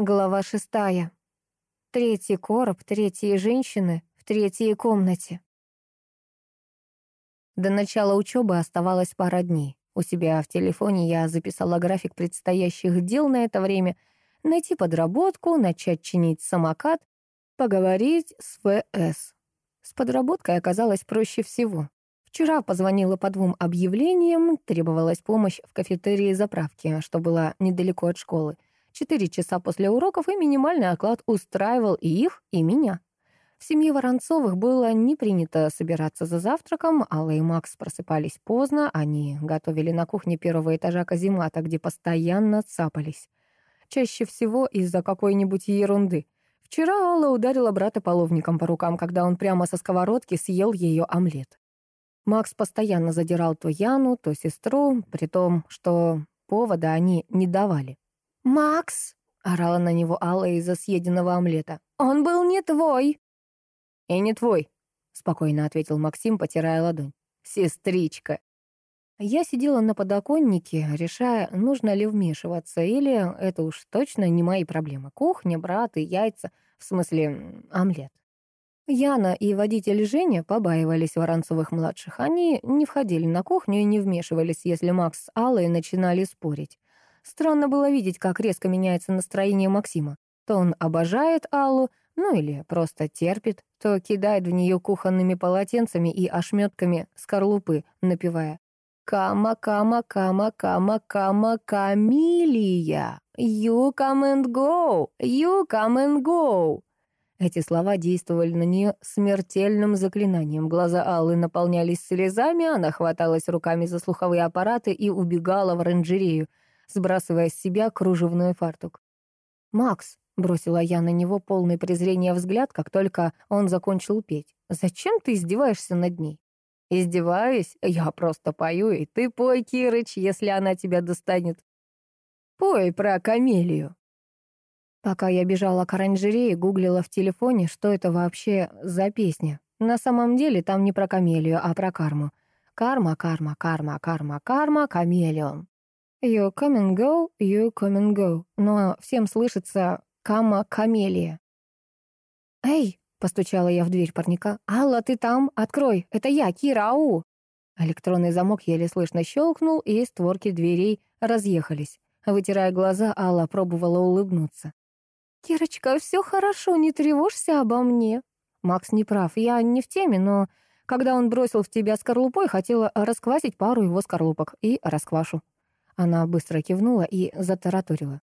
Глава шестая. Третий короб, третьи женщины в третьей комнате. До начала учебы оставалось пара дней. У себя в телефоне я записала график предстоящих дел на это время. Найти подработку, начать чинить самокат, поговорить с ФС. С подработкой оказалось проще всего. Вчера позвонила по двум объявлениям, требовалась помощь в кафетерии заправки, что было недалеко от школы. Четыре часа после уроков и минимальный оклад устраивал и их, и меня. В семье Воронцовых было не принято собираться за завтраком, Алла и Макс просыпались поздно, они готовили на кухне первого этажа каземата, где постоянно цапались. Чаще всего из-за какой-нибудь ерунды. Вчера Алла ударила брата половником по рукам, когда он прямо со сковородки съел ее омлет. Макс постоянно задирал то Яну, то сестру, при том, что повода они не давали. «Макс!» — орала на него Алла из-за съеденного омлета. «Он был не твой!» «И не твой», — спокойно ответил Максим, потирая ладонь. «Сестричка». Я сидела на подоконнике, решая, нужно ли вмешиваться, или это уж точно не мои проблемы. Кухня, брат и яйца, в смысле, омлет. Яна и водитель Женя побаивались Воронцовых-младших. Они не входили на кухню и не вмешивались, если Макс с Аллой начинали спорить. Странно было видеть, как резко меняется настроение Максима. То он обожает Аллу, ну или просто терпит, то кидает в нее кухонными полотенцами и ошметками скорлупы, напевая «Кама, кама, кама, кама, кама, Камилия! You come and go! You come and go!» Эти слова действовали на нее смертельным заклинанием. Глаза Аллы наполнялись слезами, она хваталась руками за слуховые аппараты и убегала в оранжерею, сбрасывая с себя кружевной фартук. «Макс», — бросила я на него полный презрения взгляд, как только он закончил петь, «зачем ты издеваешься над ней?» «Издеваюсь? Я просто пою, и ты пой, Кирыч, если она тебя достанет. Пой про камелию». Пока я бежала к оранжерее, гуглила в телефоне, что это вообще за песня. На самом деле там не про камелию, а про карму. Карма, карма, карма, карма, карма, камелион. You come and go, you come and go. Но всем слышится «кама камелия». «Эй!» — постучала я в дверь парника. «Алла, ты там? Открой! Это я, Кира, ау!» Электронный замок еле слышно щелкнул, и створки дверей разъехались. Вытирая глаза, Алла пробовала улыбнуться. «Кирочка, все хорошо, не тревожься обо мне». Макс не прав, я не в теме, но когда он бросил в тебя скорлупой, хотела расквасить пару его скорлупок и расквашу. Она быстро кивнула и затараторила.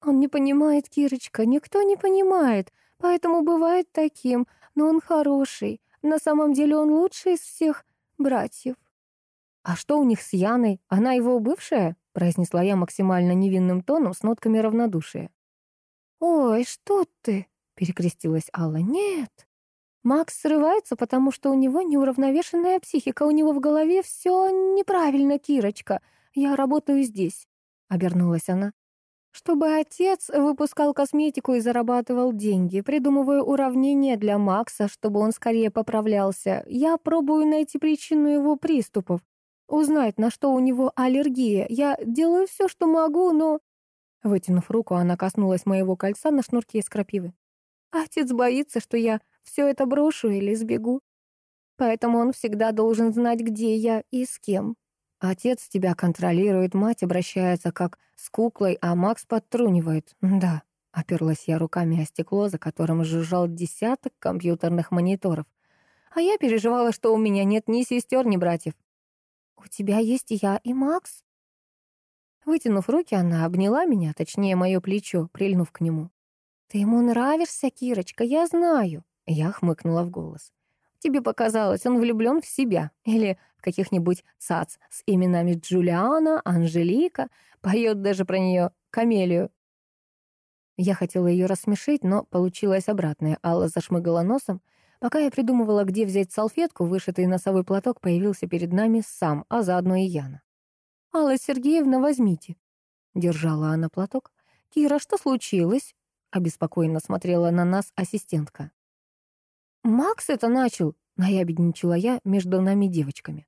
«Он не понимает, Кирочка, никто не понимает, поэтому бывает таким, но он хороший. На самом деле он лучший из всех братьев». «А что у них с Яной? Она его бывшая?» произнесла я максимально невинным тоном с нотками равнодушия. «Ой, что ты?» — перекрестилась Алла. «Нет, Макс срывается, потому что у него неуравновешенная психика, у него в голове все неправильно, Кирочка. «Я работаю здесь», — обернулась она. «Чтобы отец выпускал косметику и зарабатывал деньги, придумываю уравнения для Макса, чтобы он скорее поправлялся. Я пробую найти причину его приступов, узнать, на что у него аллергия. Я делаю все, что могу, но...» Вытянув руку, она коснулась моего кольца на шнурке из крапивы. «Отец боится, что я все это брошу или сбегу. Поэтому он всегда должен знать, где я и с кем. Отец тебя контролирует, мать обращается как с куклой, а Макс подтрунивает. Да, оперлась я руками о стекло, за которым жужжал десяток компьютерных мониторов. А я переживала, что у меня нет ни сестер, ни братьев. «У тебя есть я и Макс?» Вытянув руки, она обняла меня, точнее, мое плечо, прильнув к нему. «Ты ему нравишься, Кирочка, я знаю», — я хмыкнула в голос. «Тебе показалось, он влюблен в себя. Или каких-нибудь цац с именами Джулиана, Анжелика, поет даже про нее камелию. Я хотела ее рассмешить, но получилось обратное. Алла зашмыгала носом. Пока я придумывала, где взять салфетку, вышитый носовой платок появился перед нами сам, а заодно и Яна. «Алла Сергеевна, возьмите». Держала она платок. «Кира, что случилось?» Обеспокоенно смотрела на нас ассистентка. «Макс это начал», — наябедничала я между нами девочками.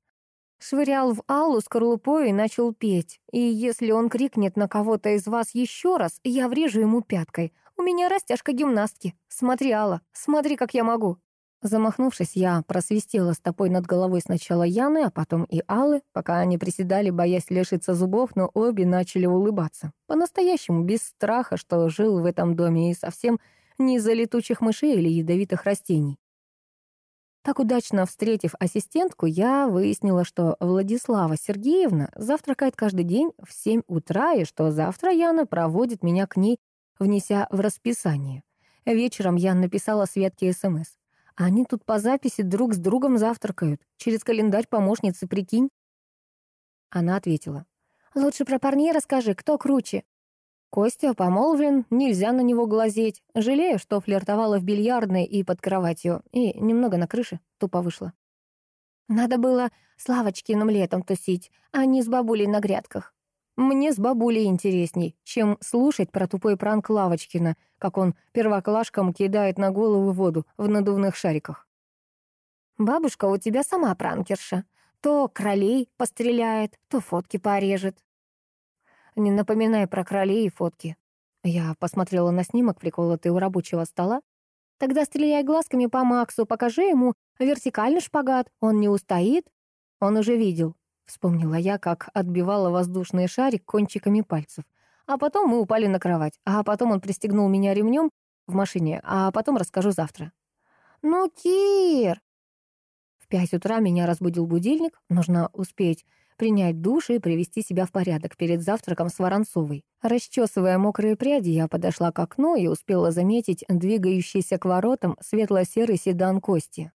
Швырял в Аллу скорлупой и начал петь. И если он крикнет на кого-то из вас еще раз, я врежу ему пяткой. У меня растяжка гимнастки. Смотри, Алла, смотри, как я могу. Замахнувшись, я просвистела стопой над головой сначала Яны, а потом и Аллы, пока они приседали, боясь лишиться зубов, но обе начали улыбаться. По-настоящему, без страха, что жил в этом доме и совсем не из-за летучих мышей или ядовитых растений. Так удачно встретив ассистентку, я выяснила, что Владислава Сергеевна завтракает каждый день в 7 утра, и что завтра Яна проводит меня к ней, внеся в расписание. Вечером я написала Светке СМС. Они тут по записи друг с другом завтракают. Через календарь помощницы, прикинь. Она ответила. «Лучше про парней расскажи, кто круче?» Костя помолвлен, нельзя на него глазеть. Жалею, что флиртовала в бильярдной и под кроватью, и немного на крыше тупо вышла. Надо было с Лавочкиным летом тусить, а не с бабулей на грядках. Мне с бабулей интересней, чем слушать про тупой пранк Лавочкина, как он первоклашкам кидает на голову воду в надувных шариках. «Бабушка у тебя сама пранкерша. То кролей постреляет, то фотки порежет». «Не напоминай про кролей и фотки». Я посмотрела на снимок, приколотый у рабочего стола. «Тогда стреляй глазками по Максу, покажи ему вертикальный шпагат, он не устоит». Он уже видел, Вспомнила я, как отбивала воздушный шарик кончиками пальцев. А потом мы упали на кровать. А потом он пристегнул меня ремнем в машине. А потом расскажу завтра. «Ну, Кир!» В пять утра меня разбудил будильник. Нужно успеть принять душ и привести себя в порядок перед завтраком с Воронцовой. Расчесывая мокрые пряди, я подошла к окну и успела заметить двигающийся к воротам светло-серый седан Кости.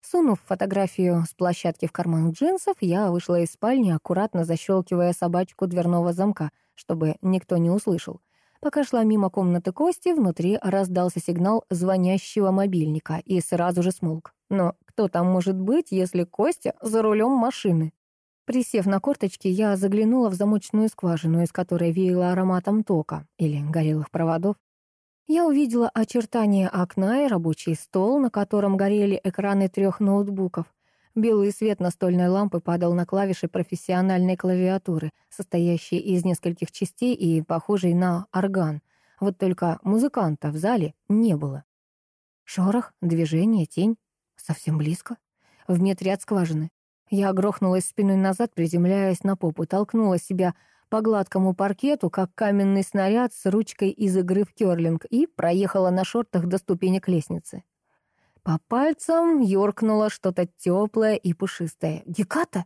Сунув фотографию с площадки в карман джинсов, я вышла из спальни, аккуратно защелкивая собачку дверного замка, чтобы никто не услышал. Пока шла мимо комнаты Кости, внутри раздался сигнал звонящего мобильника и сразу же смолк. Но кто там может быть, если Костя за рулем машины? Присев на корточки, я заглянула в замочную скважину, из которой веяло ароматом тока или горелых проводов. Я увидела очертания окна и рабочий стол, на котором горели экраны трех ноутбуков. Белый свет настольной лампы падал на клавиши профессиональной клавиатуры, состоящей из нескольких частей и похожей на орган. Вот только музыканта в зале не было. Шорох, движение, тень. Совсем близко. В метре от скважины. Я грохнулась спиной назад, приземляясь на попу, толкнула себя по гладкому паркету, как каменный снаряд с ручкой из игры в кёрлинг, и проехала на шортах до ступенек лестницы. По пальцам ёркнуло что-то теплое и пушистое. «Геката!»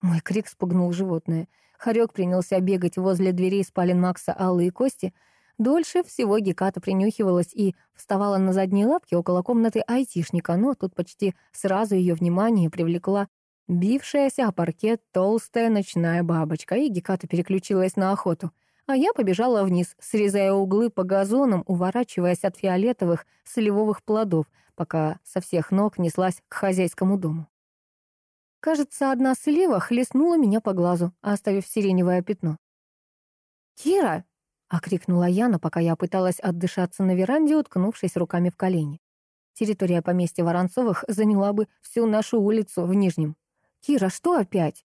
Мой крик спугнул животное. Хорек принялся бегать возле дверей спален Макса, Аллы и Кости. Дольше всего Геката принюхивалась и вставала на задние лапки около комнаты айтишника, но тут почти сразу ее внимание привлекла Бившаяся о паркет толстая ночная бабочка, и Геката переключилась на охоту. А я побежала вниз, срезая углы по газонам, уворачиваясь от фиолетовых сливовых плодов, пока со всех ног неслась к хозяйскому дому. Кажется, одна слива хлестнула меня по глазу, оставив сиреневое пятно. «Кира!» — окрикнула Яна, пока я пыталась отдышаться на веранде, уткнувшись руками в колени. Территория поместья Воронцовых заняла бы всю нашу улицу в Нижнем. «Кира, что опять?»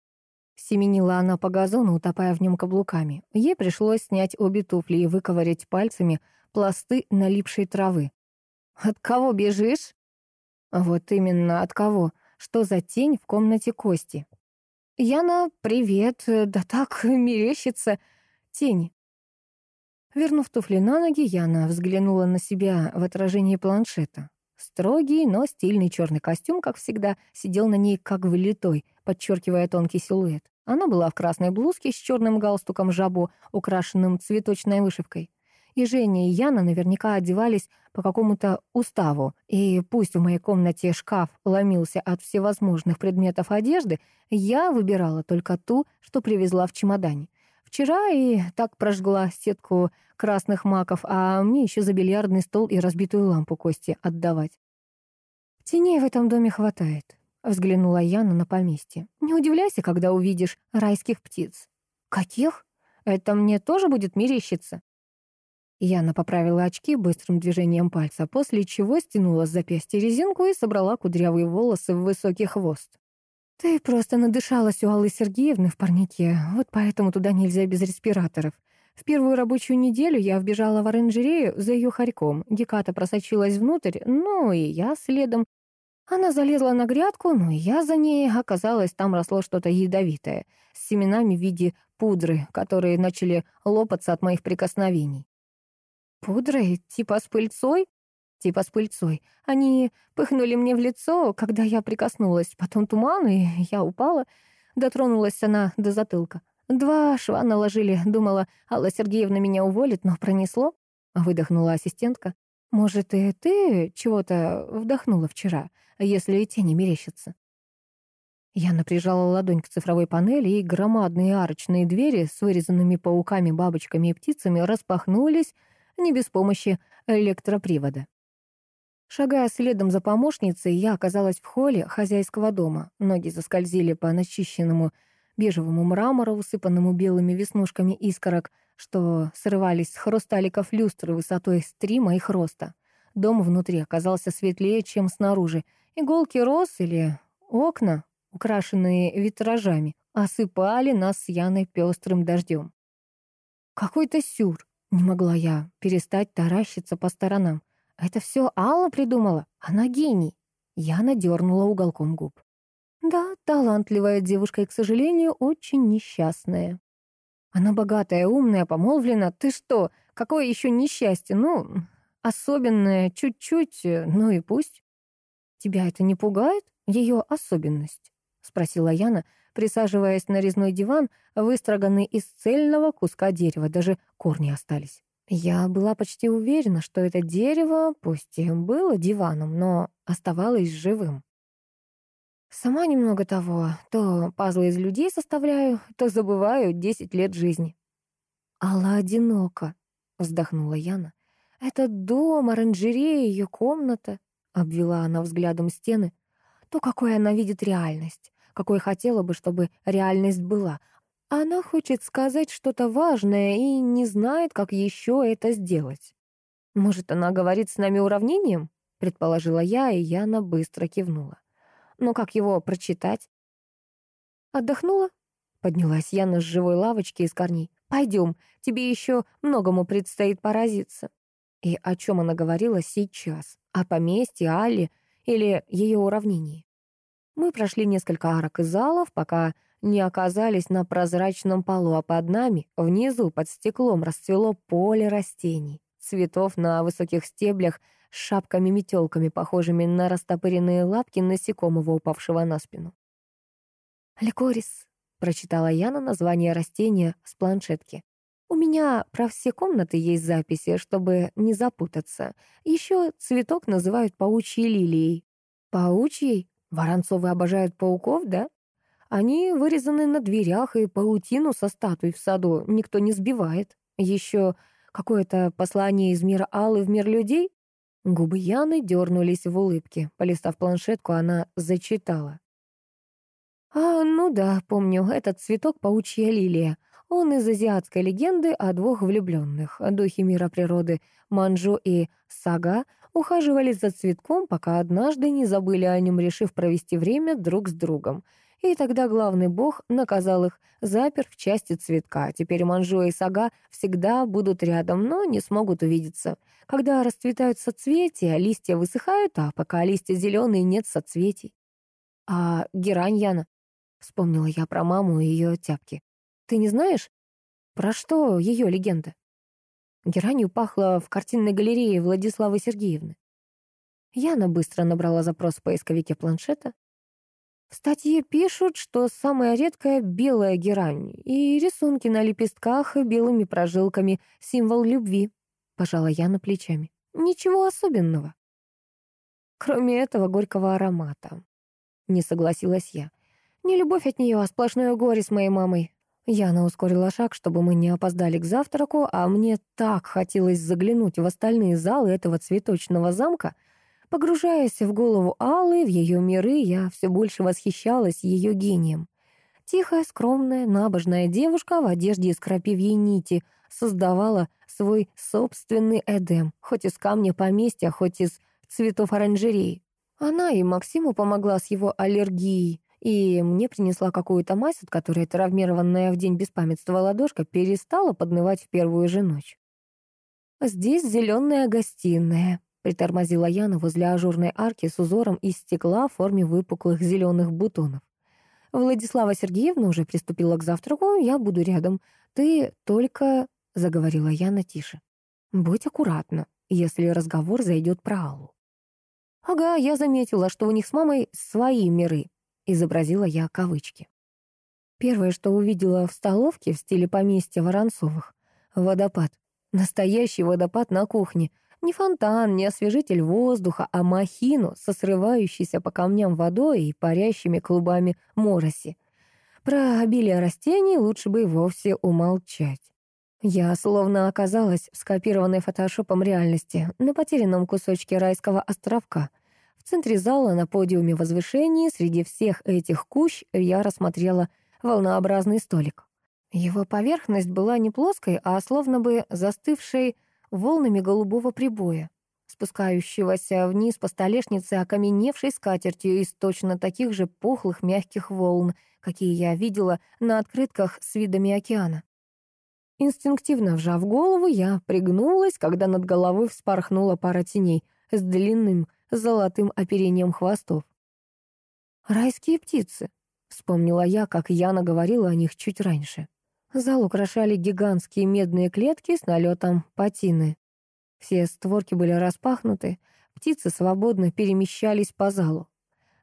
Семенила она по газону, утопая в нем каблуками. Ей пришлось снять обе туфли и выковырять пальцами пласты налипшей травы. «От кого бежишь?» «Вот именно, от кого? Что за тень в комнате Кости?» «Яна, привет, да так мерещится тень». Вернув туфли на ноги, Яна взглянула на себя в отражении планшета. Строгий, но стильный черный костюм, как всегда, сидел на ней как влитой, подчеркивая тонкий силуэт. Она была в красной блузке с черным галстуком жабо, украшенным цветочной вышивкой. И Женя и Яна наверняка одевались по какому-то уставу, и пусть в моей комнате шкаф ломился от всевозможных предметов одежды, я выбирала только ту, что привезла в чемодане. Вчера и так прожгла сетку красных маков, а мне еще за бильярдный стол и разбитую лампу Кости отдавать. «Теней в этом доме хватает», — взглянула Яна на поместье. «Не удивляйся, когда увидишь райских птиц». «Каких? Это мне тоже будет мерещиться?» Яна поправила очки быстрым движением пальца, после чего стянула с запястья резинку и собрала кудрявые волосы в высокий хвост. «Ты просто надышалась у Аллы Сергеевны в парнике, вот поэтому туда нельзя без респираторов. В первую рабочую неделю я вбежала в оранжерею за ее хорьком. Геката просочилась внутрь, ну и я следом. Она залезла на грядку, ну и я за ней. Оказалось, там росло что-то ядовитое, с семенами в виде пудры, которые начали лопаться от моих прикосновений. Пудрой? Типа с пыльцой? Типа с пыльцой. Они пыхнули мне в лицо, когда я прикоснулась. Потом туман, и я упала. Дотронулась она до затылка. Два шва наложили. Думала, Алла Сергеевна меня уволит, но пронесло. Выдохнула ассистентка. Может, и ты чего-то вдохнула вчера, если и тени мерещатся? Я напряжала ладонь к цифровой панели, и громадные арочные двери с вырезанными пауками, бабочками и птицами распахнулись не без помощи электропривода. Шагая следом за помощницей, я оказалась в холле хозяйского дома. Ноги заскользили по начищенному бежевому мрамору, усыпанному белыми веснушками искорок, что срывались с хрусталиков люстры высотой с три моих роста. Дом внутри оказался светлее, чем снаружи. Иголки роз или окна, украшенные витражами, осыпали нас с Яной пестрым дождем. Какой-то сюр. Не могла я перестать таращиться по сторонам. Это все Алла придумала. Она гений. Яна дернула уголком губ. Да, талантливая девушка и, к сожалению, очень несчастная. Она богатая, умная, помолвлена. Ты что, какое еще несчастье? Ну, особенное, чуть-чуть, ну и пусть. Тебя это не пугает, ее особенность? Спросила Яна, присаживаясь на резной диван, выстроганный из цельного куска дерева, даже корни остались. Я была почти уверена, что это дерево, пусть и было диваном, но оставалось живым. Сама немного того, то пазлы из людей составляю, то забываю десять лет жизни. «Алла одинока», — вздохнула Яна. «Это дом, оранжерея, ее комната», — обвела она взглядом стены. «То, какой она видит реальность, какой хотела бы, чтобы реальность была, она хочет сказать что-то важное и не знает, как еще это сделать. «Может, она говорит с нами уравнением?» — предположила я, и Яна быстро кивнула. «Но как его прочитать?» «Отдохнула?» — поднялась Яна с живой лавочки из корней. «Пойдем, тебе еще многому предстоит поразиться». И о чем она говорила сейчас? О поместье, Алле или ее уравнении? Мы прошли несколько арок и залов, пока не оказались на прозрачном полу, а под нами, внизу, под стеклом, расцвело поле растений, цветов на высоких стеблях с шапками-метелками, похожими на растопыренные лапки насекомого, упавшего на спину. «Ликорис», — прочитала Яна название растения с планшетки. «У меня про все комнаты есть записи, чтобы не запутаться. Еще цветок называют паучьей лилией». «Паучьей? Воронцовы обожают пауков, да?» Они вырезаны на дверях, и паутину со статуй в саду никто не сбивает. Еще какое-то послание из мира Аллы в мир людей? Губы Яны дернулись в улыбке. Полистав планшетку, она зачитала. «А, ну да, помню, этот цветок паучья лилия. Он из азиатской легенды о двух влюбленных. Духи мира природы Манжу и Сага ухаживали за цветком, пока однажды не забыли о нем, решив провести время друг с другом. И тогда главный бог наказал их, запер в части цветка. Теперь Манжу и Сага всегда будут рядом, но не смогут увидеться. Когда расцветают соцветия, листья высыхают, а пока листья зеленые, нет соцветий. А герань Яна? Вспомнила я про маму и ее тяпки. Ты не знаешь, про что ее легенда? Геранью пахло в картинной галерее Владиславы Сергеевны. Яна быстро набрала запрос в поисковике планшета. В статье пишут, что самая редкая белая герань, и рисунки на лепестках белыми прожилками — символ любви. Пожала я на плечами. Ничего особенного. Кроме этого горького аромата. Не согласилась я. Не любовь от нее, а сплошное горе с моей мамой. Яна ускорила шаг, чтобы мы не опоздали к завтраку, а мне так хотелось заглянуть в остальные залы этого цветочного замка — Погружаясь в голову Аллы, в ее миры, я все больше восхищалась ее гением. Тихая, скромная, набожная девушка в одежде из крапивьей нити создавала свой собственный Эдем, хоть из камня поместья, хоть из цветов оранжереи. Она и Максиму помогла с его аллергией, и мне принесла какую-то мазь, от которой травмированная в день беспамятства ладошка перестала поднывать в первую же ночь. «Здесь зеленая гостиная», — притормозила Яна возле ажурной арки с узором из стекла в форме выпуклых зеленых бутонов. «Владислава Сергеевна уже приступила к завтраку, я буду рядом. Ты только...» — заговорила Яна тише. «Будь аккуратна, если разговор зайдет про Аллу». «Ага, я заметила, что у них с мамой свои миры», — изобразила я кавычки. Первое, что увидела в столовке в стиле поместья Воронцовых — водопад. Настоящий водопад на кухне. Не фонтан, не освежитель воздуха, а махину со срывающейся по камням водой и парящими клубами мороси. Про обилие растений лучше бы и вовсе умолчать. Я словно оказалась в скопированной фотошопом реальности на потерянном кусочке райского островка. В центре зала на подиуме возвышений среди всех этих кущ я рассмотрела волнообразный столик. Его поверхность была не плоской, а словно бы застывшей волнами голубого прибоя, спускающегося вниз по столешнице окаменевшей скатертью из точно таких же пухлых мягких волн, какие я видела на открытках с видами океана. Инстинктивно вжав голову, я пригнулась, когда над головой вспорхнула пара теней с длинным золотым оперением хвостов. «Райские птицы», — вспомнила я, как Яна говорила о них чуть раньше. Зал украшали гигантские медные клетки с налетом патины. Все створки были распахнуты, птицы свободно перемещались по залу.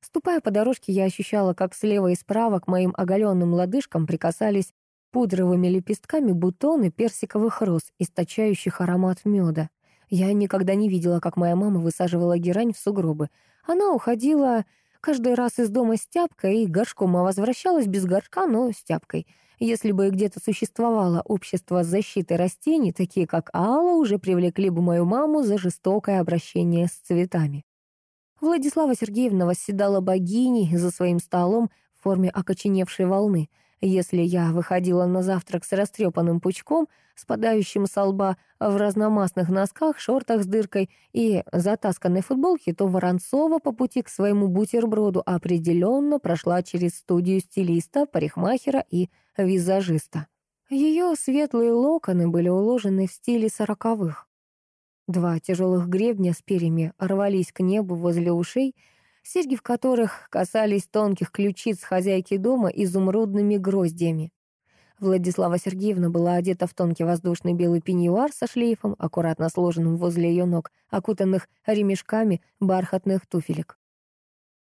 Ступая по дорожке, я ощущала, как слева и справа к моим оголенным лодыжкам прикасались пудровыми лепестками бутоны персиковых роз, источающих аромат меда. Я никогда не видела, как моя мама высаживала герань в сугробы. Она уходила каждый раз из дома с тяпкой и горшком, а возвращалась без горшка, но с тяпкой. Если бы где-то существовало общество защиты растений, такие как Алла, уже привлекли бы мою маму за жестокое обращение с цветами. Владислава Сергеевна восседала богиней за своим столом в форме окоченевшей волны — если я выходила на завтрак с растрепанным пучком, спадающим со лба в разномастных носках, шортах с дыркой и затасканной футболке, то Воронцова по пути к своему бутерброду определенно прошла через студию стилиста, парикмахера и визажиста. Ее светлые локоны были уложены в стиле сороковых. Два тяжелых гребня с перьями рвались к небу возле ушей — серьги в которых касались тонких ключиц хозяйки дома изумрудными гроздьями. Владислава Сергеевна была одета в тонкий воздушный белый пеньюар со шлейфом, аккуратно сложенным возле ее ног, окутанных ремешками бархатных туфелек.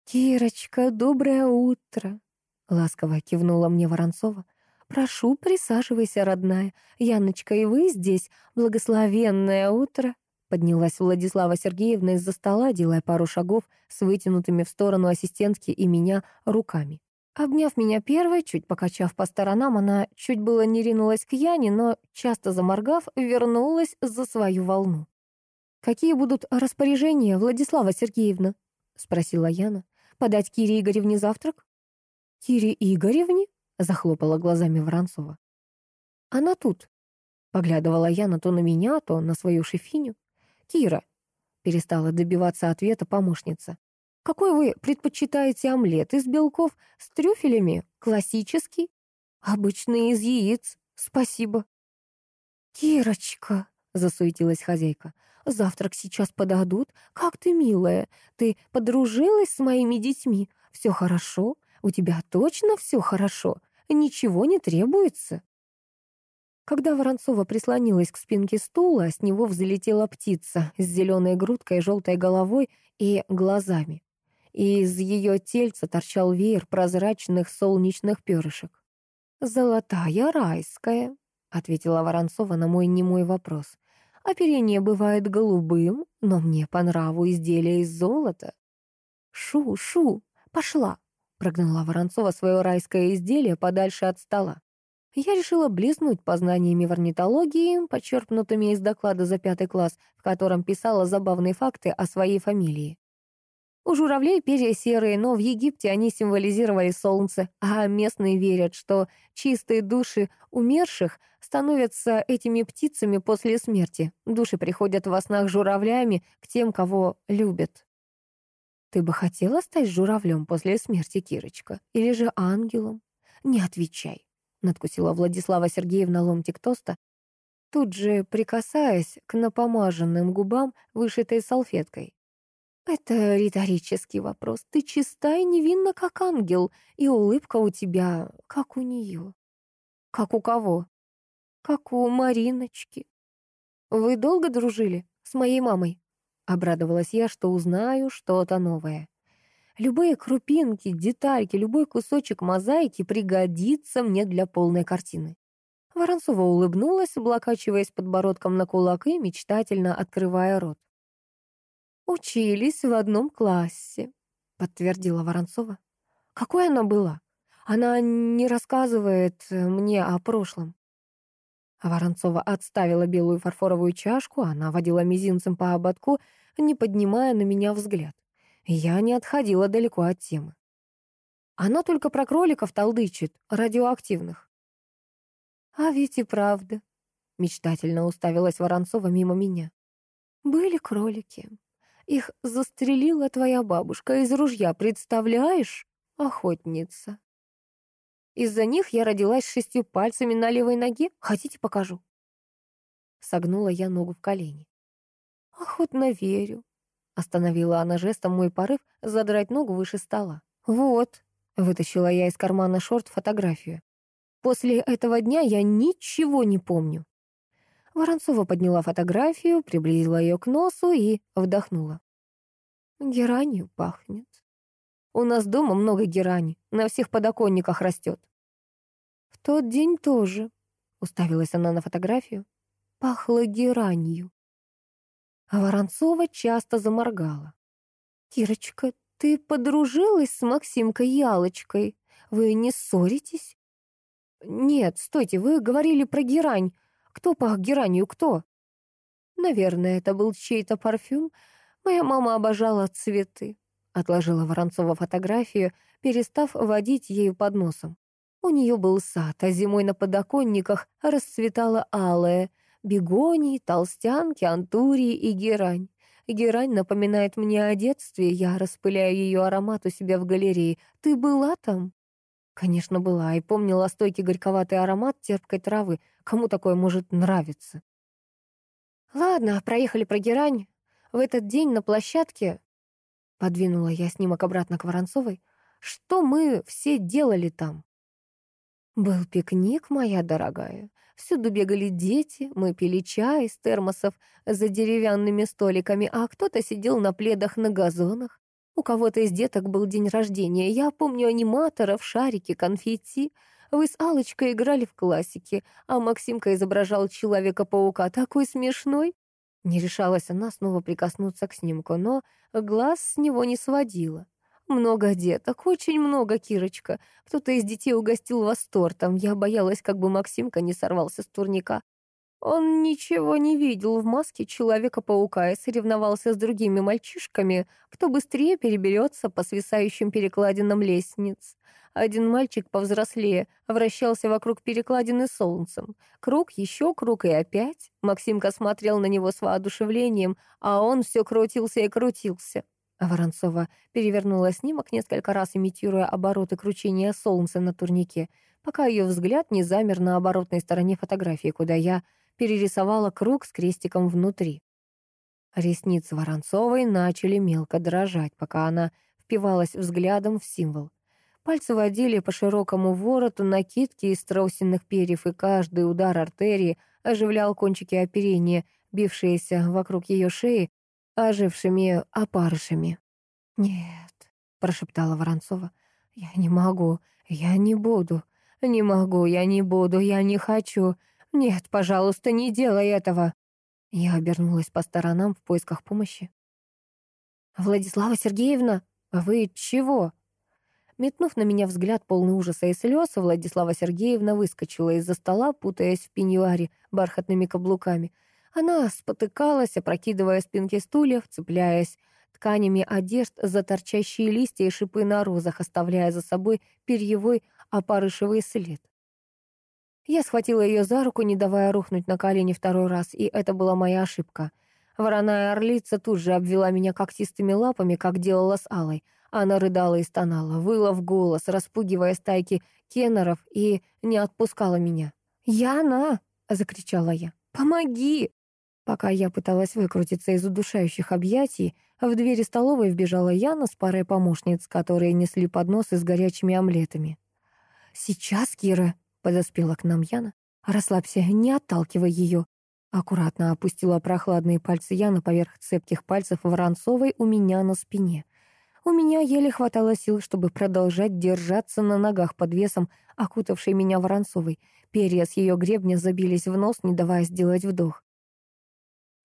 «Кирочка, доброе утро!» — ласково кивнула мне Воронцова. «Прошу, присаживайся, родная. Яночка, и вы здесь. Благословенное утро!» Поднялась Владислава Сергеевна из-за стола, делая пару шагов с вытянутыми в сторону ассистентки и меня руками. Обняв меня первой, чуть покачав по сторонам, она чуть было не ринулась к Яне, но, часто заморгав, вернулась за свою волну. «Какие будут распоряжения, Владислава Сергеевна?» — спросила Яна. «Подать Кире Игоревне завтрак?» «Кире Игоревне?» — захлопала глазами Воронцова. «Она тут», — поглядывала Яна то на меня, то на свою шефиню. «Кира», — перестала добиваться ответа помощница, «какой вы предпочитаете омлет? Из белков с трюфелями? Классический? Обычный из яиц? Спасибо». «Кирочка», — засуетилась хозяйка, «завтрак сейчас подадут. Как ты, милая, ты подружилась с моими детьми? Все хорошо? У тебя точно все хорошо? Ничего не требуется?» Когда Воронцова прислонилась к спинке стула, с него взлетела птица с зеленой грудкой, желтой головой и глазами. Из ее тельца торчал веер прозрачных солнечных перышек. «Золотая райская», — ответила Воронцова на мой немой вопрос. «Оперение бывает голубым, но мне по нраву изделие из золота». «Шу, шу, пошла», — прогнала Воронцова свое райское изделие подальше от стола я решила блеснуть познаниями в орнитологии, почерпнутыми из доклада за пятый класс, в котором писала забавные факты о своей фамилии. У журавлей перья серые, но в Египте они символизировали солнце, а местные верят, что чистые души умерших становятся этими птицами после смерти. Души приходят во снах журавлями к тем, кого любят. Ты бы хотела стать журавлем после смерти, Кирочка? Или же ангелом? Не отвечай. Надкусила Владислава Сергеевна ломтик тоста, тут же прикасаясь к напомаженным губам, вышитой салфеткой. «Это риторический вопрос. Ты чиста и невинна, как ангел, и улыбка у тебя, как у нее». «Как у кого?» «Как у Мариночки». «Вы долго дружили с моей мамой?» Обрадовалась я, что узнаю что-то новое. Любые крупинки, детальки, любой кусочек мозаики пригодится мне для полной картины. Воронцова улыбнулась, облокачиваясь подбородком на кулак и мечтательно открывая рот. «Учились в одном классе», — подтвердила Воронцова. «Какой она была? Она не рассказывает мне о прошлом». Воронцова отставила белую фарфоровую чашку, она водила мизинцем по ободку, не поднимая на меня взгляд. Я не отходила далеко от темы. Она только про кроликов толдычит, радиоактивных. А ведь и правда, мечтательно уставилась Воронцова мимо меня. Были кролики. Их застрелила твоя бабушка из ружья, представляешь? Охотница. Из-за них я родилась шестью пальцами на левой ноге. Хотите, покажу?» Согнула я ногу в колени. «Охотно верю», — остановила она жестом мой порыв задрать ногу выше стола. «Вот», — вытащила я из кармана шорт фотографию. «После этого дня я ничего не помню». Воронцова подняла фотографию, приблизила ее к носу и вдохнула. «Геранью пахнет. У нас дома много герани, на всех подоконниках растет». «В тот день тоже», — уставилась она на фотографию, — «пахло геранью». А Воронцова часто заморгала. «Кирочка, ты подружилась с Максимкой Ялочкой? Вы не ссоритесь?» «Нет, стойте, вы говорили про герань. Кто пах геранью, кто? Наверное, это был чей-то парфюм. Моя мама обожала цветы. Отложила Воронцова фотографию, перестав водить ею под носом. У нее был сад, а зимой на подоконниках расцветала алая, бегонии, толстянки, антурии и герань. Герань напоминает мне о детстве, я распыляю ее аромат у себя в галерее. Ты была там? Конечно, была, и помнила стойкий горьковатый аромат терпкой травы. Кому такое может нравиться? Ладно, проехали про герань. В этот день на площадке... Подвинула я снимок обратно к Воронцовой. Что мы все делали там? Был пикник, моя дорогая. Всюду бегали дети, мы пили чай из термосов за деревянными столиками, а кто-то сидел на пледах на газонах. У кого-то из деток был день рождения. Я помню аниматоров, шарики, конфетти. Вы с Алочкой играли в классики, а Максимка изображал Человека-паука. Такой смешной. Не решалась она снова прикоснуться к снимку, но глаз с него не сводила. Много деток, очень много, Кирочка. Кто-то из детей угостил вас тортом. Я боялась, как бы Максимка не сорвался с турника. Он ничего не видел в маске Человека-паука и соревновался с другими мальчишками, кто быстрее переберется по свисающим перекладинам лестниц. Один мальчик повзрослее вращался вокруг перекладины солнцем. Круг, еще круг и опять. Максимка смотрел на него с воодушевлением, а он все крутился и крутился. Воронцова перевернула снимок несколько раз, имитируя обороты кручения солнца на турнике, пока ее взгляд не замер на оборотной стороне фотографии, куда я перерисовала круг с крестиком внутри. Ресницы Воронцовой начали мелко дрожать, пока она впивалась взглядом в символ. Пальцы водили по широкому вороту накидки из страусиных перьев, и каждый удар артерии оживлял кончики оперения, бившиеся вокруг ее шеи, ожившими опарышами. «Нет», — прошептала Воронцова, — «я не могу, я не буду, не могу, я не буду, я не хочу, «Нет, пожалуйста, не делай этого!» Я обернулась по сторонам в поисках помощи. «Владислава Сергеевна, вы чего?» Метнув на меня взгляд полный ужаса и слез, Владислава Сергеевна выскочила из-за стола, путаясь в пеньюаре бархатными каблуками. Она спотыкалась, опрокидывая спинки стульев, цепляясь тканями одежд за торчащие листья и шипы на розах, оставляя за собой перьевой опарышевый след. Я схватила ее за руку, не давая рухнуть на колени второй раз, и это была моя ошибка. Вороная орлица тут же обвела меня когтистыми лапами, как делала с Алой. Она рыдала и стонала, выла в голос, распугивая стайки кеннеров и не отпускала меня. «Яна!» — закричала я. «Помоги!» Пока я пыталась выкрутиться из удушающих объятий, в двери столовой вбежала Яна с парой помощниц, которые несли подносы с горячими омлетами. «Сейчас, Кира!» — подоспела к нам Яна. «Расслабься, не отталкивай ее!» Аккуратно опустила прохладные пальцы Яна поверх цепких пальцев Воронцовой у меня на спине. У меня еле хватало сил, чтобы продолжать держаться на ногах под весом окутавшей меня Воронцовой. Перья с ее гребня забились в нос, не давая сделать вдох.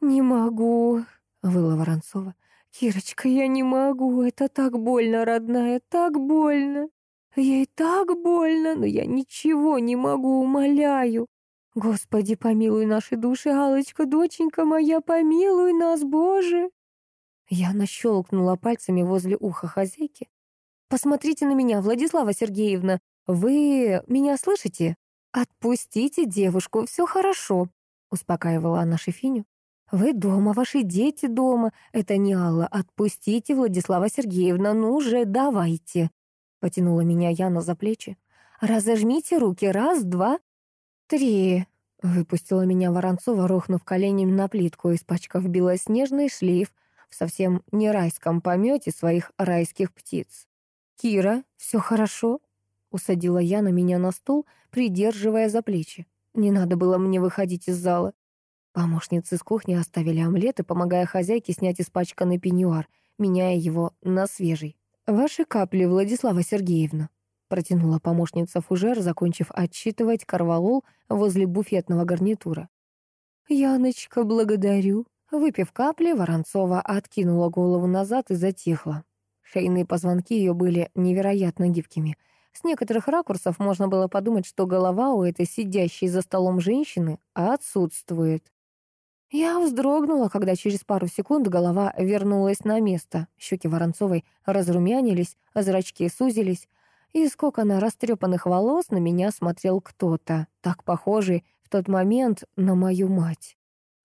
«Не могу», — выла Воронцова. «Кирочка, я не могу, это так больно, родная, так больно. Ей так больно, но я ничего не могу, умоляю. Господи, помилуй наши души, Алочка, доченька моя, помилуй нас, Боже!» Я нащелкнула пальцами возле уха хозяйки. «Посмотрите на меня, Владислава Сергеевна. Вы меня слышите? Отпустите девушку, все хорошо», — успокаивала она шефиню. «Вы дома, ваши дети дома. Это не Алла. Отпустите, Владислава Сергеевна, ну же, давайте». Потянула меня Яна за плечи. «Разожмите руки. Раз, два, три». Выпустила меня Воронцова, рухнув коленями на плитку, испачкав белоснежный шлейф в совсем не райском помете своих райских птиц. «Кира, все хорошо?» Усадила Яна меня на стул, придерживая за плечи. Не надо было мне выходить из зала. Помощницы с кухни оставили омлеты, помогая хозяйке снять испачканный пеньюар, меняя его на свежий. «Ваши капли, Владислава Сергеевна», — протянула помощница фужер, закончив отчитывать корвалол возле буфетного гарнитура. «Яночка, благодарю». Выпив капли, Воронцова откинула голову назад и затихла. Шейные позвонки ее были невероятно гибкими. С некоторых ракурсов можно было подумать, что голова у этой сидящей за столом женщины отсутствует. Я вздрогнула, когда через пару секунд голова вернулась на место. Щеки Воронцовой разрумянились, зрачки сузились. Из кокона растрепанных волос на меня смотрел кто-то, так похожий в тот момент на мою мать.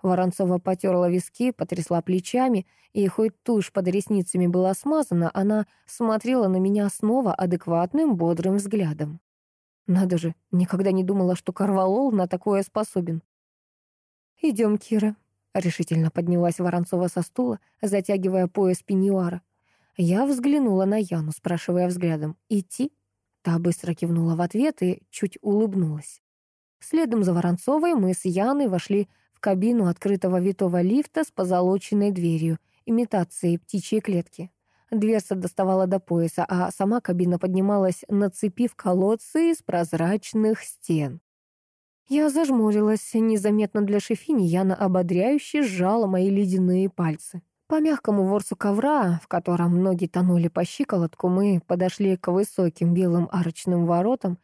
Воронцова потерла виски, потрясла плечами, и хоть тушь под ресницами была смазана, она смотрела на меня снова адекватным, бодрым взглядом. Надо же, никогда не думала, что Карвалол на такое способен. «Идем, Кира», — решительно поднялась Воронцова со стула, затягивая пояс пеньюара. Я взглянула на Яну, спрашивая взглядом «Идти?». Та быстро кивнула в ответ и чуть улыбнулась. Следом за Воронцовой мы с Яной вошли в кабину открытого витого лифта с позолоченной дверью, имитацией птичьей клетки. Дверца доставала до пояса, а сама кабина поднималась, нацепив колодцы из прозрачных стен. Я зажмурилась, незаметно для шефини Яна ободряюще сжала мои ледяные пальцы. По мягкому ворсу ковра, в котором ноги тонули по щиколотку, мы подошли к высоким белым арочным воротам.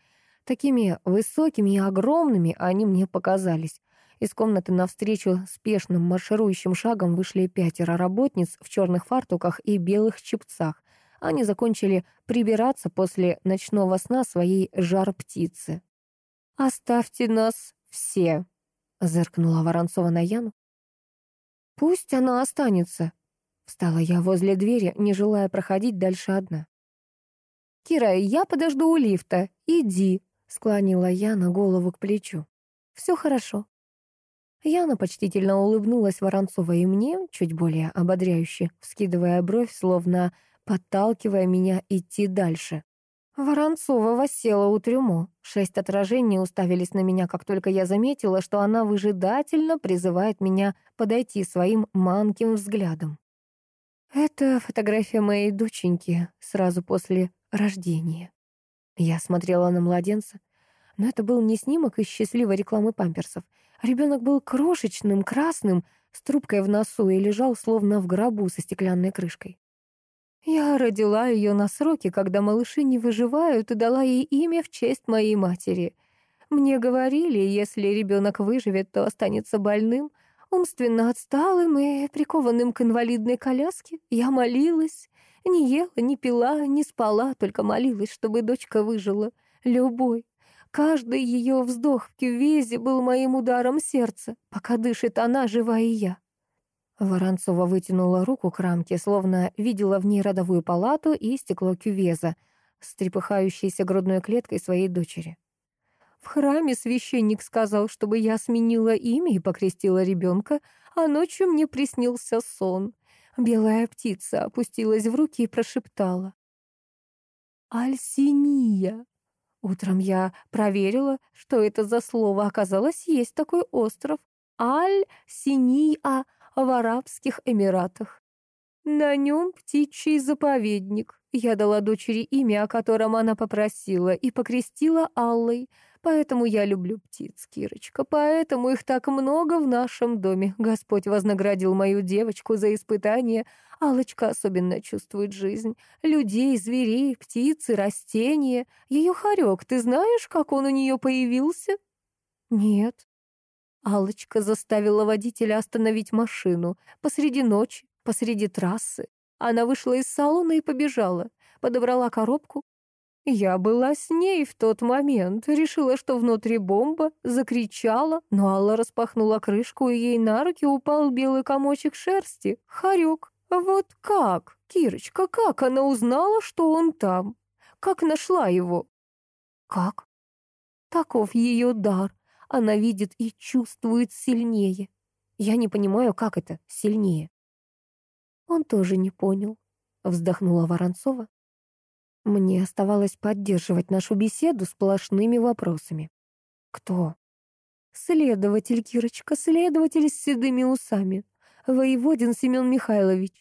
Такими высокими и огромными они мне показались. Из комнаты навстречу спешным марширующим шагом вышли пятеро работниц в черных фартуках и белых чепцах. Они закончили прибираться после ночного сна своей жар-птицы. «Оставьте нас все», — зыркнула Воронцова на Яну. «Пусть она останется», — встала я возле двери, не желая проходить дальше одна. «Кира, я подожду у лифта. Иди», — склонила Яна голову к плечу. «Все хорошо». Яна почтительно улыбнулась Воронцова и мне, чуть более ободряюще, вскидывая бровь, словно подталкивая меня идти дальше. Воронцова воссела у трюмо. Шесть отражений уставились на меня, как только я заметила, что она выжидательно призывает меня подойти своим манким взглядом. Это фотография моей доченьки сразу после рождения. Я смотрела на младенца, но это был не снимок из счастливой рекламы памперсов. Ребенок был крошечным, красным, с трубкой в носу и лежал словно в гробу со стеклянной крышкой. Я родила ее на сроке, когда малыши не выживают, и дала ей имя в честь моей матери. Мне говорили, если ребенок выживет, то останется больным, умственно отсталым и прикованным к инвалидной коляске. Я молилась, не ела, не пила, не спала, только молилась, чтобы дочка выжила. Любой. Каждый ее вздох в кювезе был моим ударом сердца. Пока дышит она, жива и я. Воронцова вытянула руку к рамке, словно видела в ней родовую палату и стекло кювеза с трепыхающейся грудной клеткой своей дочери. В храме священник сказал, чтобы я сменила имя и покрестила ребенка, а ночью мне приснился сон. Белая птица опустилась в руки и прошептала. «Альсиния». Утром я проверила, что это за слово. Оказалось, есть такой остров. Аль-Синия в Арабских Эмиратах. На нем птичий заповедник. Я дала дочери имя, о котором она попросила, и покрестила Аллой. Поэтому я люблю птиц, Кирочка, поэтому их так много в нашем доме. Господь вознаградил мою девочку за испытание. Алочка особенно чувствует жизнь. Людей, зверей, птицы, растения. Ее хорек, ты знаешь, как он у нее появился? Нет. Алочка заставила водителя остановить машину посреди ночи, посреди трассы. Она вышла из салона и побежала, подобрала коробку. Я была с ней в тот момент, решила, что внутри бомба, закричала, но Алла распахнула крышку, и ей на руки упал белый комочек шерсти, хорек. Вот как, Кирочка, как она узнала, что он там? Как нашла его? Как? Таков ее дар. Она видит и чувствует сильнее. Я не понимаю, как это сильнее. Он тоже не понял, вздохнула Воронцова. Мне оставалось поддерживать нашу беседу сплошными вопросами. Кто? Следователь, Кирочка, следователь с седыми усами. Воеводин Семен Михайлович.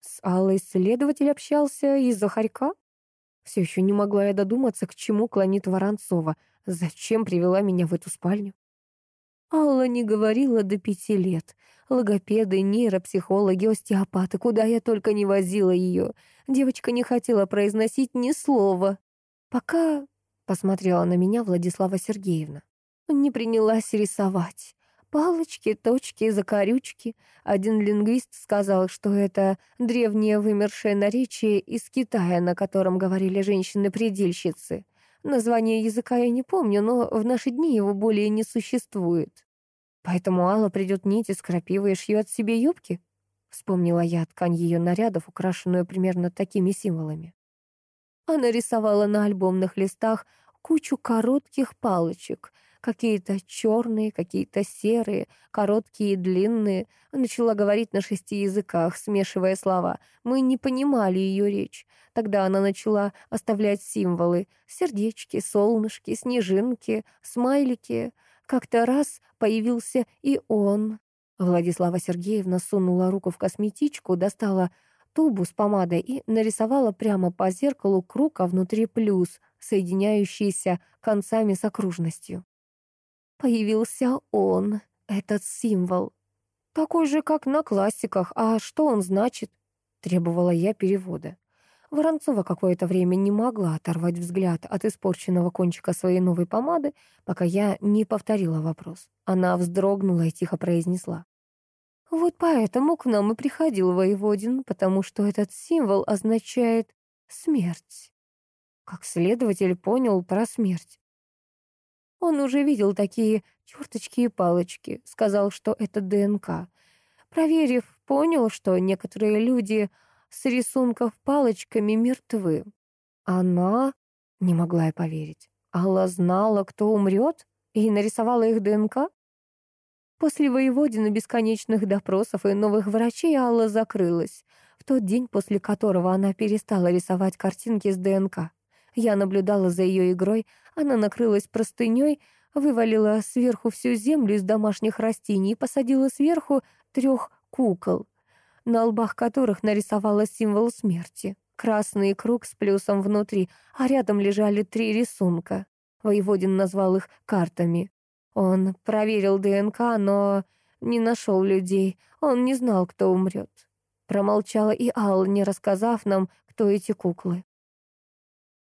С Аллой следователь общался из-за хорька? Все еще не могла я додуматься, к чему клонит Воронцова. Зачем привела меня в эту спальню? Алла не говорила до пяти лет. Логопеды, нейропсихологи, остеопаты, куда я только не возила ее. Девочка не хотела произносить ни слова. Пока посмотрела на меня Владислава Сергеевна. Не принялась рисовать. Палочки, точки, закорючки. Один лингвист сказал, что это древнее вымершее наречие из Китая, на котором говорили женщины-предельщицы. Название языка я не помню, но в наши дни его более не существует. Поэтому Алла придет нить из крапивы и шьет себе юбки? Вспомнила я ткань ее нарядов, украшенную примерно такими символами. Она рисовала на альбомных листах кучу коротких палочек, какие-то черные, какие-то серые, короткие и длинные. Начала говорить на шести языках, смешивая слова. Мы не понимали ее речь. Тогда она начала оставлять символы. Сердечки, солнышки, снежинки, смайлики. Как-то раз появился и он. Владислава Сергеевна сунула руку в косметичку, достала тубу с помадой и нарисовала прямо по зеркалу круг, а внутри плюс, соединяющийся концами с окружностью. Появился он, этот символ. Такой же, как на классиках. А что он значит? Требовала я перевода. Воронцова какое-то время не могла оторвать взгляд от испорченного кончика своей новой помады, пока я не повторила вопрос. Она вздрогнула и тихо произнесла. «Вот поэтому к нам и приходил воеводин, потому что этот символ означает смерть». Как следователь понял про смерть. Он уже видел такие черточки и палочки, сказал, что это ДНК. Проверив, понял, что некоторые люди с рисунков палочками мертвы. Она не могла я поверить. Алла знала, кто умрет, и нарисовала их ДНК? После воеводина бесконечных допросов и новых врачей Алла закрылась. В тот день, после которого она перестала рисовать картинки с ДНК. Я наблюдала за ее игрой, она накрылась простыней, вывалила сверху всю землю из домашних растений и посадила сверху трех кукол — на лбах которых нарисовала символ смерти. Красный круг с плюсом внутри, а рядом лежали три рисунка. Воеводин назвал их картами. Он проверил ДНК, но не нашел людей. Он не знал, кто умрет. Промолчала и Алла, не рассказав нам, кто эти куклы.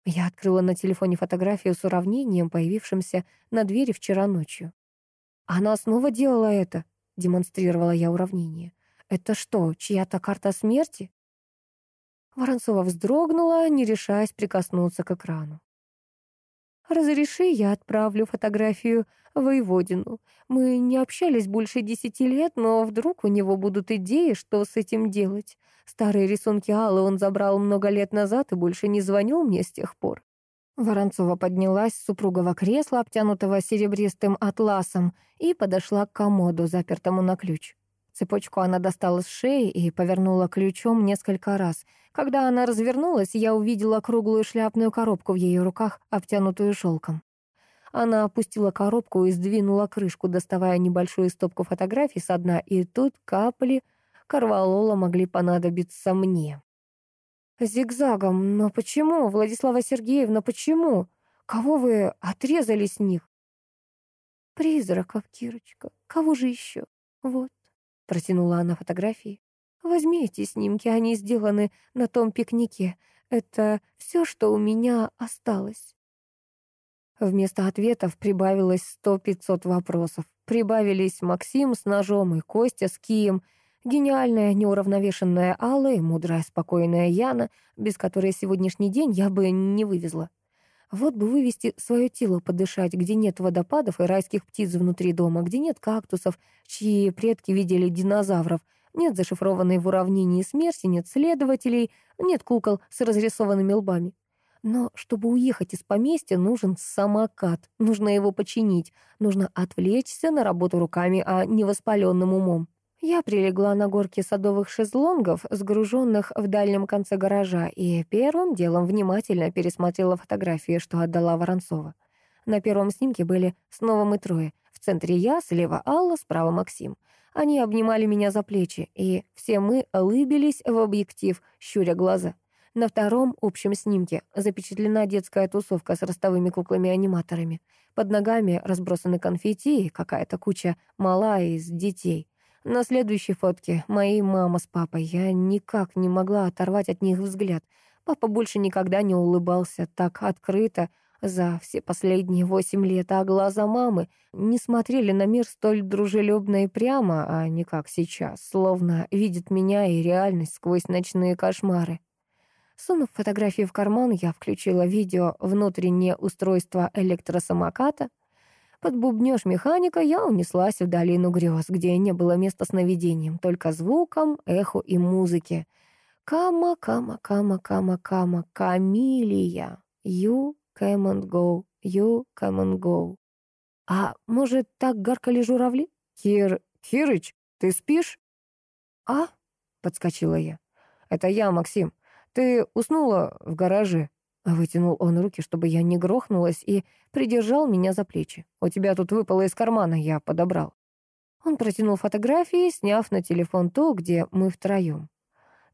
Я открыла на телефоне фотографию с уравнением, появившимся на двери вчера ночью. Она снова делала это, демонстрировала я уравнение. Это что, чья-то карта смерти? Воронцова вздрогнула, не решаясь прикоснуться к экрану. «Разреши, я отправлю фотографию воеводину. Мы не общались больше десяти лет, но вдруг у него будут идеи, что с этим делать. Старые рисунки Аллы он забрал много лет назад и больше не звонил мне с тех пор». Воронцова поднялась с супругого кресла, обтянутого серебристым атласом, и подошла к комоду, запертому на ключ. Цепочку она достала с шеи и повернула ключом несколько раз. Когда она развернулась, я увидела круглую шляпную коробку в ее руках, обтянутую шелком. Она опустила коробку и сдвинула крышку, доставая небольшую стопку фотографий со дна, и тут капли корвалола могли понадобиться мне. «Зигзагом, но почему, Владислава Сергеевна, почему? Кого вы отрезали с них?» «Призраков, Кирочка, кого же еще? Вот». Протянула она фотографии. «Возьми эти снимки, они сделаны на том пикнике. Это все, что у меня осталось». Вместо ответов прибавилось сто-пятьсот вопросов. Прибавились Максим с ножом и Костя с кием, гениальная неуравновешенная Алла и мудрая спокойная Яна, без которой сегодняшний день я бы не вывезла. Вот бы вывести свое тело подышать, где нет водопадов и райских птиц внутри дома, где нет кактусов, чьи предки видели динозавров, нет зашифрованной в уравнении смерти, нет следователей, нет кукол с разрисованными лбами. Но чтобы уехать из поместья, нужен самокат, нужно его починить, нужно отвлечься на работу руками, а не воспаленным умом. Я прилегла на горке садовых шезлонгов, сгруженных в дальнем конце гаража, и первым делом внимательно пересмотрела фотографии, что отдала Воронцова. На первом снимке были снова мы трое. В центре я, слева Алла, справа Максим. Они обнимали меня за плечи, и все мы улыбились в объектив, щуря глаза. На втором общем снимке запечатлена детская тусовка с ростовыми куклами-аниматорами. Под ногами разбросаны конфетти и какая-то куча мала из детей. На следующей фотке мои мама с папой. Я никак не могла оторвать от них взгляд. Папа больше никогда не улыбался так открыто за все последние восемь лет, а глаза мамы не смотрели на мир столь дружелюбно и прямо, а не как сейчас, словно видит меня и реальность сквозь ночные кошмары. Сунув фотографии в карман, я включила видео «Внутреннее устройство электросамоката», под бубнёж механика я унеслась в долину грез, где не было места сновидениям, только звуком, эху и музыке. Кама, кама, кама, кама, кама, Камилия. You come and go, you come and go. А может, так гаркали журавли? Кир... Кирыч, ты спишь? А? Подскочила я. Это я, Максим. Ты уснула в гараже? Вытянул он руки, чтобы я не грохнулась, и придержал меня за плечи. «У тебя тут выпало из кармана, я подобрал». Он протянул фотографии, сняв на телефон то, где мы втроем.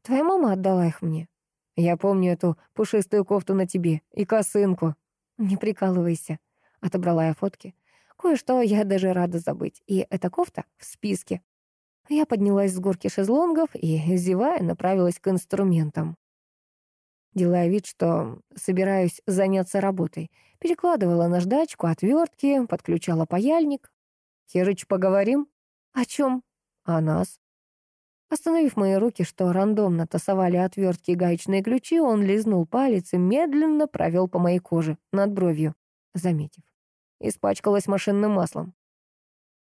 «Твоя мама отдала их мне». «Я помню эту пушистую кофту на тебе и косынку». «Не прикалывайся», — отобрала я фотки. «Кое-что я даже рада забыть, и эта кофта в списке». Я поднялась с горки шезлонгов и, зевая, направилась к инструментам делая вид, что собираюсь заняться работой. Перекладывала наждачку, отвертки, подключала паяльник. «Кирыч, поговорим?» «О чем?» «О нас». Остановив мои руки, что рандомно тасовали отвертки и гаечные ключи, он лизнул палец и медленно провел по моей коже, над бровью, заметив. Испачкалась машинным маслом.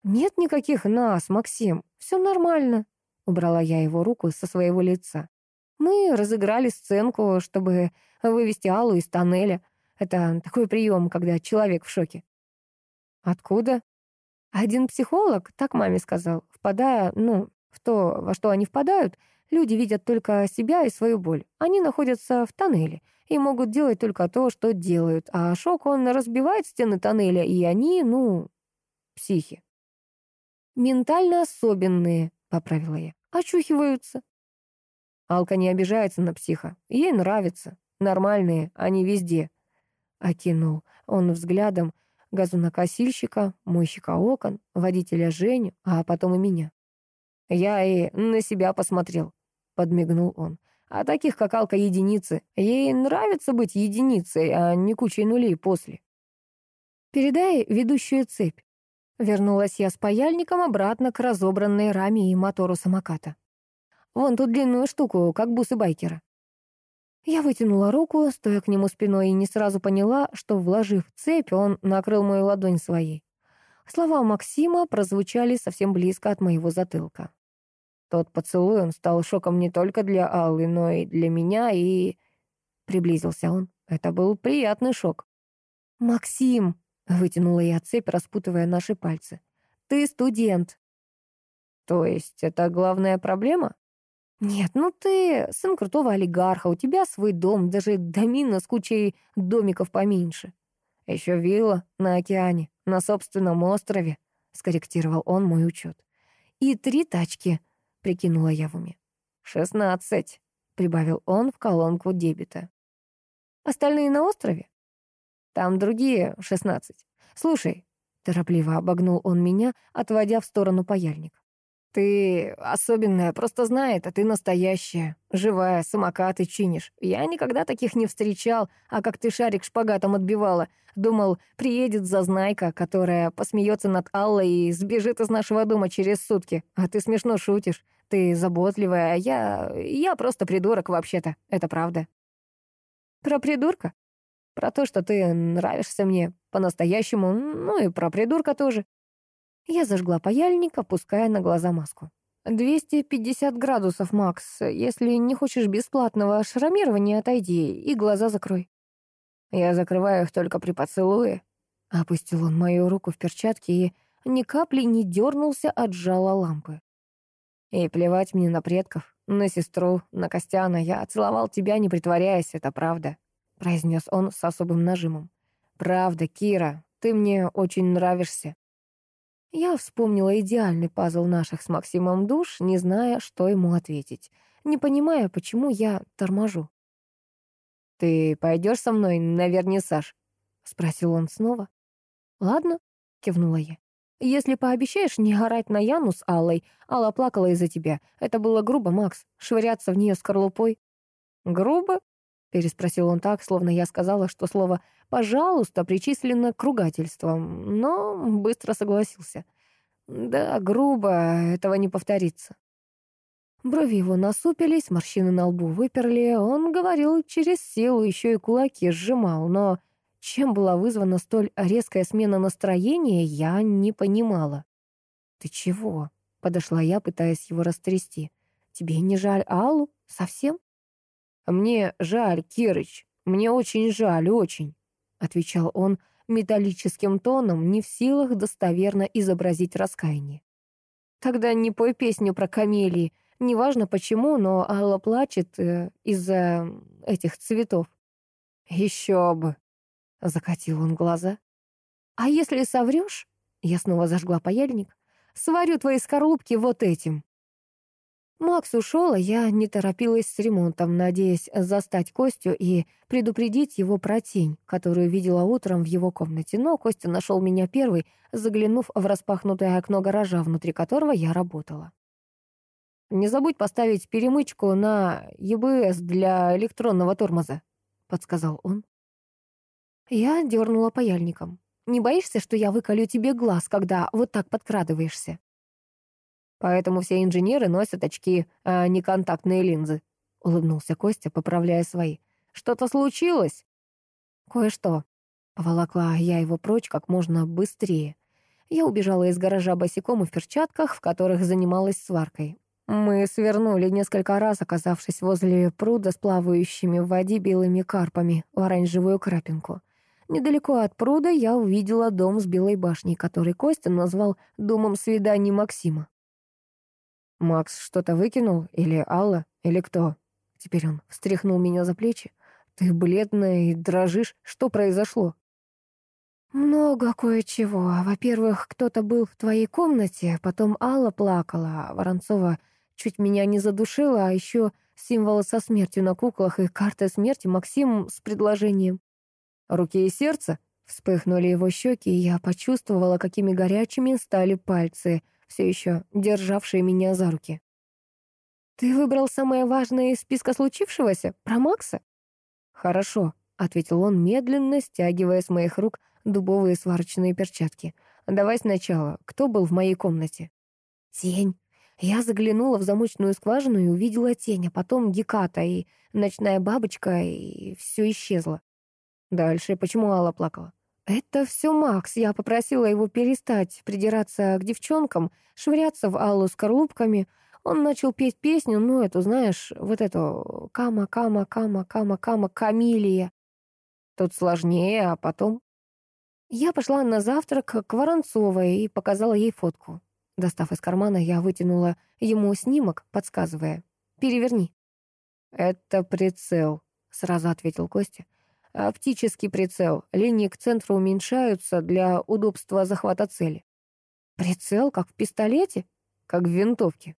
«Нет никаких нас, Максим, все нормально», — убрала я его руку со своего лица. Мы разыграли сценку, чтобы вывести Аллу из тоннеля. Это такой прием, когда человек в шоке. Откуда? Один психолог, так маме сказал, впадая, ну, в то, во что они впадают, люди видят только себя и свою боль. Они находятся в тоннеле и могут делать только то, что делают, а шок, он разбивает стены тоннеля, и они, ну, психи. «Ментально особенные», — поправила я, — «очухиваются». Алка не обижается на психа. Ей нравится. Нормальные, они везде. Окинул он взглядом газонокосильщика, мойщика окон, водителя Женю, а потом и меня. Я и на себя посмотрел, подмигнул он. А таких, как Алка, единицы. Ей нравится быть единицей, а не кучей нулей после. Передай ведущую цепь. Вернулась я с паяльником обратно к разобранной раме и мотору самоката. Вон ту длинную штуку, как бусы байкера». Я вытянула руку, стоя к нему спиной, и не сразу поняла, что, вложив цепь, он накрыл мою ладонь своей. Слова Максима прозвучали совсем близко от моего затылка. Тот поцелуй, он стал шоком не только для Аллы, но и для меня, и... Приблизился он. Это был приятный шок. «Максим!» — вытянула я цепь, распутывая наши пальцы. «Ты студент!» «То есть это главная проблема?» «Нет, ну ты сын крутого олигарха, у тебя свой дом, даже домина с кучей домиков поменьше. Еще вилла на океане, на собственном острове», — скорректировал он мой учет. «И три тачки», — прикинула я в уме. «Шестнадцать», — прибавил он в колонку дебета. «Остальные на острове?» «Там другие шестнадцать. Слушай», — торопливо обогнул он меня, отводя в сторону паяльник. «Ты особенная, просто знает, а ты настоящая, живая, самокаты чинишь. Я никогда таких не встречал, а как ты шарик шпагатом отбивала. Думал, приедет зазнайка, которая посмеется над Аллой и сбежит из нашего дома через сутки. А ты смешно шутишь. Ты заботливая, а я... я просто придурок вообще-то. Это правда. Про придурка? Про то, что ты нравишься мне по-настоящему, ну и про придурка тоже. Я зажгла паяльник, опуская на глаза маску. «250 градусов, Макс. Если не хочешь бесплатного шрамирования, отойди и глаза закрой». Я закрываю их только при поцелуе. Опустил он мою руку в перчатке и ни капли не дернулся от жала лампы. И плевать мне на предков, на сестру, на Костяна. Я целовал тебя, не притворяясь, это правда», — произнес он с особым нажимом. «Правда, Кира, ты мне очень нравишься». Я вспомнила идеальный пазл наших с Максимом душ, не зная, что ему ответить, не понимая, почему я торможу. «Ты пойдешь со мной на вернисаж?» — спросил он снова. «Ладно», — кивнула я. Если пообещаешь не орать на Яну с Аллой, Алла плакала из-за тебя. Это было грубо, Макс, швыряться в нее скорлупой. Грубо? Переспросил он так, словно я сказала, что слово «пожалуйста» причислено к ругательствам, но быстро согласился. Да, грубо, этого не повторится. Брови его насупились, морщины на лбу выперли. Он говорил через силу, еще и кулаки сжимал, но чем была вызвана столь резкая смена настроения, я не понимала. «Ты чего?» — подошла я, пытаясь его растрясти. «Тебе не жаль Аллу? Совсем?» «Мне жаль, Кирыч. Мне очень жаль, очень», — отвечал он металлическим тоном, не в силах достоверно изобразить раскаяние. «Тогда не пой песню про камелии. Неважно почему, но Алла плачет э, из-за этих цветов». «Еще бы», Закатил он глаза. «А если соврешь?» Я снова зажгла паяльник. «Сварю твои скорлупки вот этим». Макс ушел, а я не торопилась с ремонтом, надеясь застать Костю и предупредить его про тень, которую видела утром в его комнате. Но Костя нашел меня первый, заглянув в распахнутое окно гаража, внутри которого я работала. «Не забудь поставить перемычку на ЕБС для электронного тормоза», — подсказал он. Я дернула паяльником. «Не боишься, что я выколю тебе глаз, когда вот так подкрадываешься?» «Поэтому все инженеры носят очки, а не контактные линзы», — улыбнулся Костя, поправляя свои. «Что-то случилось?» «Кое-что», — поволокла я его прочь как можно быстрее. Я убежала из гаража босиком и в перчатках, в которых занималась сваркой. Мы свернули несколько раз, оказавшись возле пруда с плавающими в воде белыми карпами в оранжевую крапинку. Недалеко от пруда я увидела дом с белой башней, который Костя назвал домом свиданий Максима. «Макс что-то выкинул? Или Алла? Или кто?» Теперь он встряхнул меня за плечи. «Ты бледная и дрожишь. Что произошло?» «Много кое-чего. Во-первых, кто-то был в твоей комнате, потом Алла плакала, а Воронцова чуть меня не задушила, а еще символы со смертью на куклах и карта смерти Максим с предложением. Руки и сердце? Вспыхнули его щеки, и я почувствовала, какими горячими стали пальцы, все еще державшие меня за руки. «Ты выбрал самое важное из списка случившегося? Про Макса?» «Хорошо», — ответил он, медленно стягивая с моих рук дубовые сварочные перчатки. «Давай сначала. Кто был в моей комнате?» «Тень. Я заглянула в замочную скважину и увидела тень, а потом Геката и ночная бабочка, и все исчезло. Дальше почему Алла плакала? Это все Макс. Я попросила его перестать придираться к девчонкам, швыряться в Аллу скорлупками. Он начал петь песню, ну, эту, знаешь, вот эту «Кама, кама, кама, кама, кама, Камилия». Тут сложнее, а потом... Я пошла на завтрак к Воронцовой и показала ей фотку. Достав из кармана, я вытянула ему снимок, подсказывая. «Переверни». «Это прицел», — сразу ответил Костя. «Оптический прицел. Линии к центру уменьшаются для удобства захвата цели». «Прицел, как в пистолете?» «Как в винтовке».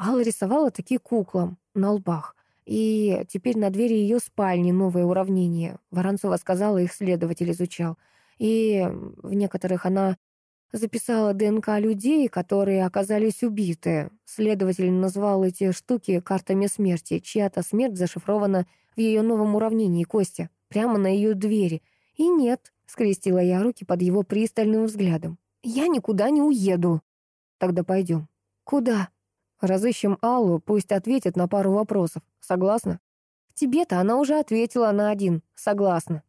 Алла рисовала такие куклам на лбах. И теперь на двери ее спальни новое уравнение. Воронцова сказала, их следователь изучал. И в некоторых она записала ДНК людей, которые оказались убиты. Следователь назвал эти штуки картами смерти. Чья-то смерть зашифрована в ее новом уравнении Костя, прямо на ее двери. И нет, скрестила я руки под его пристальным взглядом. Я никуда не уеду. Тогда пойдем. Куда? Разыщем Аллу, пусть ответит на пару вопросов. Согласна? Тебе-то она уже ответила на один. Согласна.